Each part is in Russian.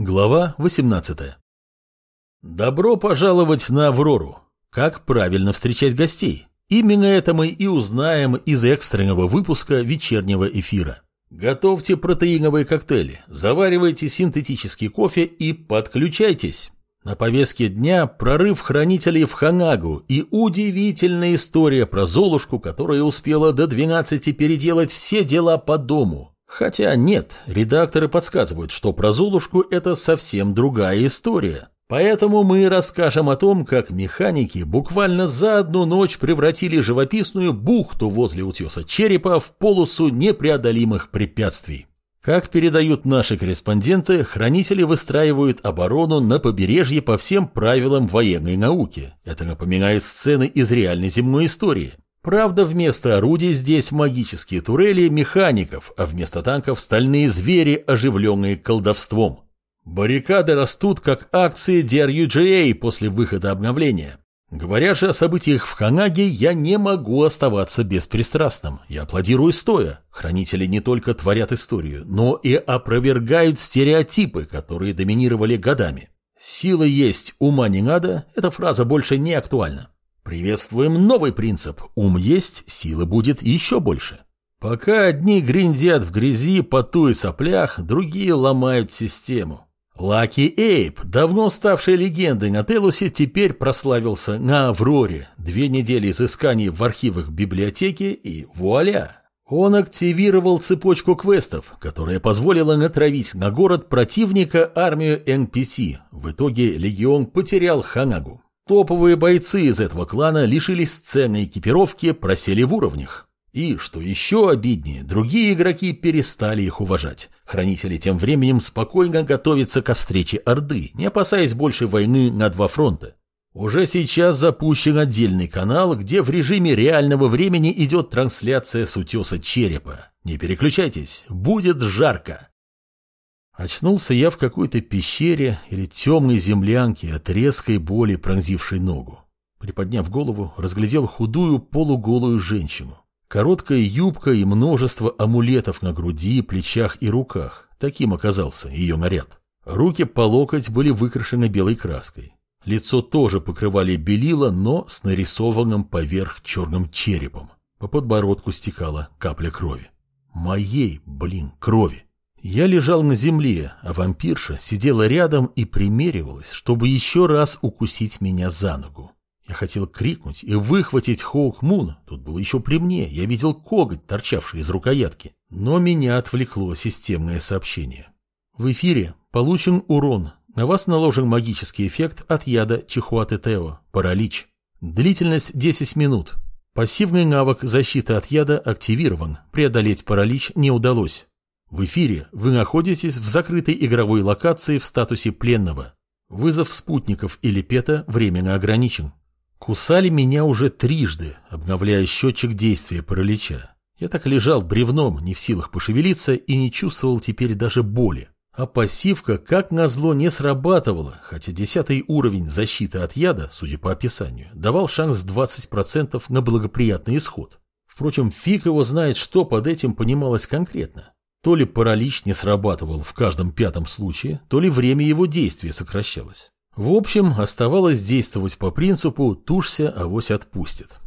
Глава 18 Добро пожаловать на Аврору. Как правильно встречать гостей? Именно это мы и узнаем из экстренного выпуска вечернего эфира. Готовьте протеиновые коктейли, заваривайте синтетический кофе и подключайтесь. На повестке дня прорыв хранителей в Ханагу и удивительная история про Золушку, которая успела до 12 переделать все дела по дому. Хотя нет, редакторы подсказывают, что про Золушку это совсем другая история. Поэтому мы расскажем о том, как механики буквально за одну ночь превратили живописную бухту возле утеса черепа в полосу непреодолимых препятствий. Как передают наши корреспонденты, хранители выстраивают оборону на побережье по всем правилам военной науки. Это напоминает сцены из реальной земной истории. Правда, вместо орудий здесь магические турели механиков, а вместо танков стальные звери, оживленные колдовством. Баррикады растут как акции DRUGA после выхода обновления. Говоря же о событиях в Ханаге, я не могу оставаться беспристрастным. Я аплодирую стоя. Хранители не только творят историю, но и опровергают стереотипы, которые доминировали годами. «Сила есть, ума не надо» – эта фраза больше не актуальна. Приветствуем новый принцип. Ум есть, сила будет еще больше. Пока одни гриндят в грязи, поту и соплях, другие ломают систему. Лаки Эйп, давно ставший легендой на Телусе, теперь прославился на Авроре. Две недели изысканий в архивах библиотеки и вуаля! Он активировал цепочку квестов, которая позволила натравить на город противника армию NPC. В итоге легион потерял Ханагу. Топовые бойцы из этого клана лишились ценной экипировки, просели в уровнях. И, что еще обиднее, другие игроки перестали их уважать. Хранители тем временем спокойно готовятся ко встрече Орды, не опасаясь больше войны на два фронта. Уже сейчас запущен отдельный канал, где в режиме реального времени идет трансляция с утеса черепа. Не переключайтесь, будет жарко. Очнулся я в какой-то пещере или темной землянке от резкой боли, пронзившей ногу. Приподняв голову, разглядел худую полуголую женщину. Короткая юбка и множество амулетов на груди, плечах и руках. Таким оказался ее наряд. Руки по локоть были выкрашены белой краской. Лицо тоже покрывали белила, но с нарисованным поверх черным черепом. По подбородку стекала капля крови. Моей, блин, крови. Я лежал на земле, а вампирша сидела рядом и примеривалась, чтобы еще раз укусить меня за ногу. Я хотел крикнуть и выхватить Хоук Мун, тут было еще при мне, я видел коготь, торчавший из рукоятки. Но меня отвлекло системное сообщение. В эфире получен урон. На вас наложен магический эффект от яда Чихуатетео, паралич. Длительность 10 минут. Пассивный навык защиты от яда активирован, преодолеть паралич не удалось. В эфире вы находитесь в закрытой игровой локации в статусе пленного. Вызов спутников или пета временно ограничен. Кусали меня уже трижды, обновляя счетчик действия паралича. Я так лежал бревном, не в силах пошевелиться и не чувствовал теперь даже боли. А пассивка, как назло, не срабатывала, хотя десятый уровень защиты от яда, судя по описанию, давал шанс 20% на благоприятный исход. Впрочем, фиг его знает, что под этим понималось конкретно. То ли паралич не срабатывал в каждом пятом случае, то ли время его действия сокращалось. В общем, оставалось действовать по принципу «тушься, авось отпустит».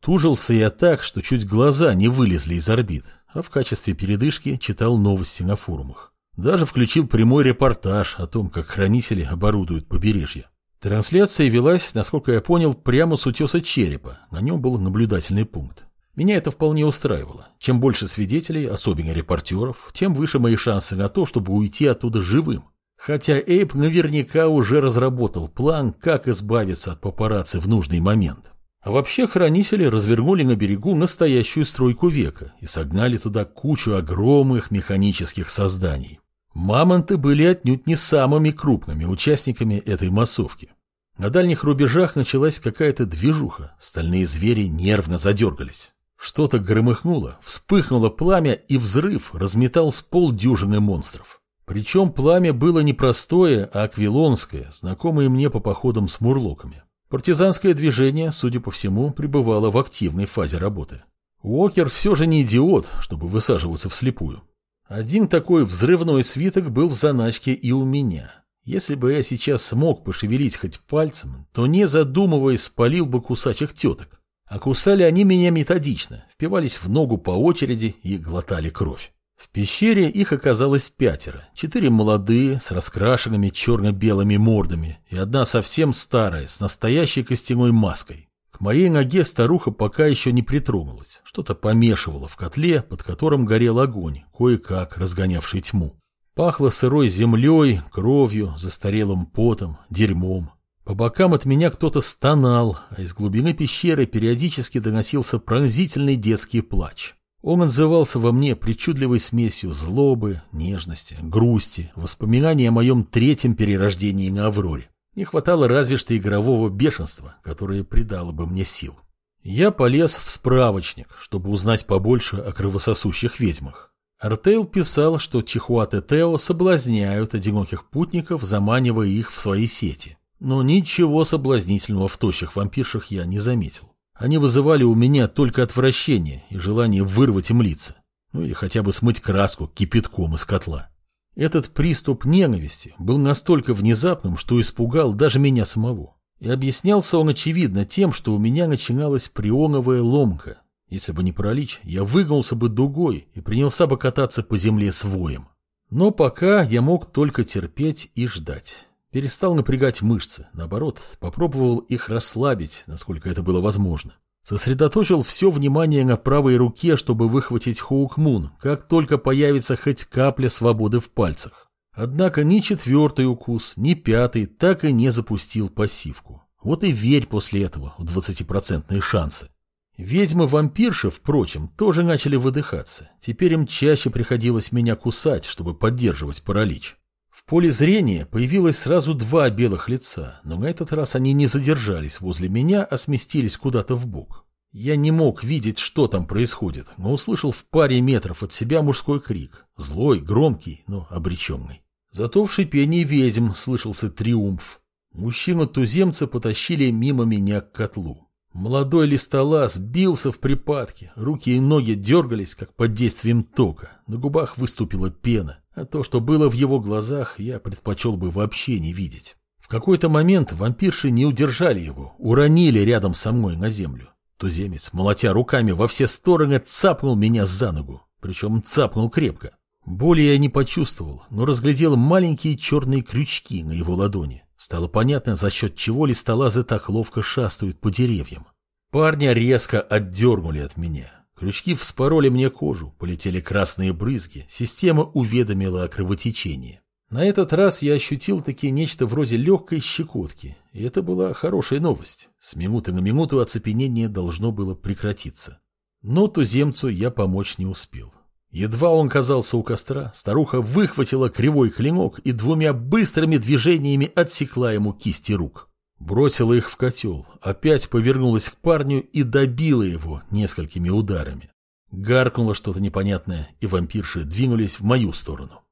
Тужился я так, что чуть глаза не вылезли из орбит, а в качестве передышки читал новости на форумах. Даже включил прямой репортаж о том, как хранители оборудуют побережье. Трансляция велась, насколько я понял, прямо с утеса черепа, на нем был наблюдательный пункт. Меня это вполне устраивало. Чем больше свидетелей, особенно репортеров, тем выше мои шансы на то, чтобы уйти оттуда живым. Хотя Эйп наверняка уже разработал план, как избавиться от папарацци в нужный момент. А вообще хранители развернули на берегу настоящую стройку века и согнали туда кучу огромных механических созданий. Мамонты были отнюдь не самыми крупными участниками этой массовки. На дальних рубежах началась какая-то движуха, стальные звери нервно задергались. Что-то громыхнуло, вспыхнуло пламя, и взрыв разметал с полдюжины монстров. Причем пламя было не простое, а аквилонское, знакомое мне по походам с мурлоками. Партизанское движение, судя по всему, пребывало в активной фазе работы. Уокер все же не идиот, чтобы высаживаться вслепую. Один такой взрывной свиток был в заначке и у меня. Если бы я сейчас смог пошевелить хоть пальцем, то не задумываясь спалил бы кусачих теток. А кусали они меня методично, впивались в ногу по очереди и глотали кровь. В пещере их оказалось пятеро. Четыре молодые, с раскрашенными черно-белыми мордами, и одна совсем старая, с настоящей костяной маской. К моей ноге старуха пока еще не притронулась, что-то помешивала в котле, под которым горел огонь, кое-как разгонявший тьму. Пахло сырой землей, кровью, застарелым потом, дерьмом. По бокам от меня кто-то стонал, а из глубины пещеры периодически доносился пронзительный детский плач. Он отзывался во мне причудливой смесью злобы, нежности, грусти, воспоминаний о моем третьем перерождении на Авроре. Не хватало разве что игрового бешенства, которое придало бы мне сил. Я полез в справочник, чтобы узнать побольше о кровососущих ведьмах. Артейл писал, что Чихуат и Тео соблазняют одиноких путников, заманивая их в свои сети. Но ничего соблазнительного в тощих вампиршах я не заметил. Они вызывали у меня только отвращение и желание вырвать им лица. Ну или хотя бы смыть краску кипятком из котла. Этот приступ ненависти был настолько внезапным, что испугал даже меня самого. И объяснялся он очевидно тем, что у меня начиналась прионовая ломка. Если бы не паралич, я выгнулся бы дугой и принялся бы кататься по земле с воем. Но пока я мог только терпеть и ждать. Перестал напрягать мышцы, наоборот, попробовал их расслабить, насколько это было возможно. Сосредоточил все внимание на правой руке, чтобы выхватить Хоукмун, как только появится хоть капля свободы в пальцах. Однако ни четвертый укус, ни пятый так и не запустил пассивку. Вот и верь после этого в двадцатипроцентные шансы. Ведьмы-вампирши, впрочем, тоже начали выдыхаться. Теперь им чаще приходилось меня кусать, чтобы поддерживать паралич. Поле зрения появилось сразу два белых лица, но на этот раз они не задержались возле меня, а сместились куда-то в бок. Я не мог видеть, что там происходит, но услышал в паре метров от себя мужской крик. Злой, громкий, но обреченный. Зато в шипении ведьм слышался триумф. Мужчину-туземца потащили мимо меня к котлу. Молодой листолаз бился в припадке, руки и ноги дергались, как под действием тока, на губах выступила пена. А то, что было в его глазах, я предпочел бы вообще не видеть. В какой-то момент вампирши не удержали его, уронили рядом со мной на землю. Туземец, молотя руками во все стороны, цапнул меня за ногу. Причем цапнул крепко. Боли я не почувствовал, но разглядел маленькие черные крючки на его ладони. Стало понятно, за счет чего листолазы так ловко шастают по деревьям. Парня резко отдернули от меня. Крючки вспороли мне кожу, полетели красные брызги, система уведомила о кровотечении. На этот раз я ощутил таки нечто вроде легкой щекотки, и это была хорошая новость. С минуты на минуту оцепенение должно было прекратиться. Но туземцу я помочь не успел. Едва он казался у костра, старуха выхватила кривой клинок и двумя быстрыми движениями отсекла ему кисти рук. Бросила их в котел, опять повернулась к парню и добила его несколькими ударами. Гаркнуло что-то непонятное, и вампирши двинулись в мою сторону.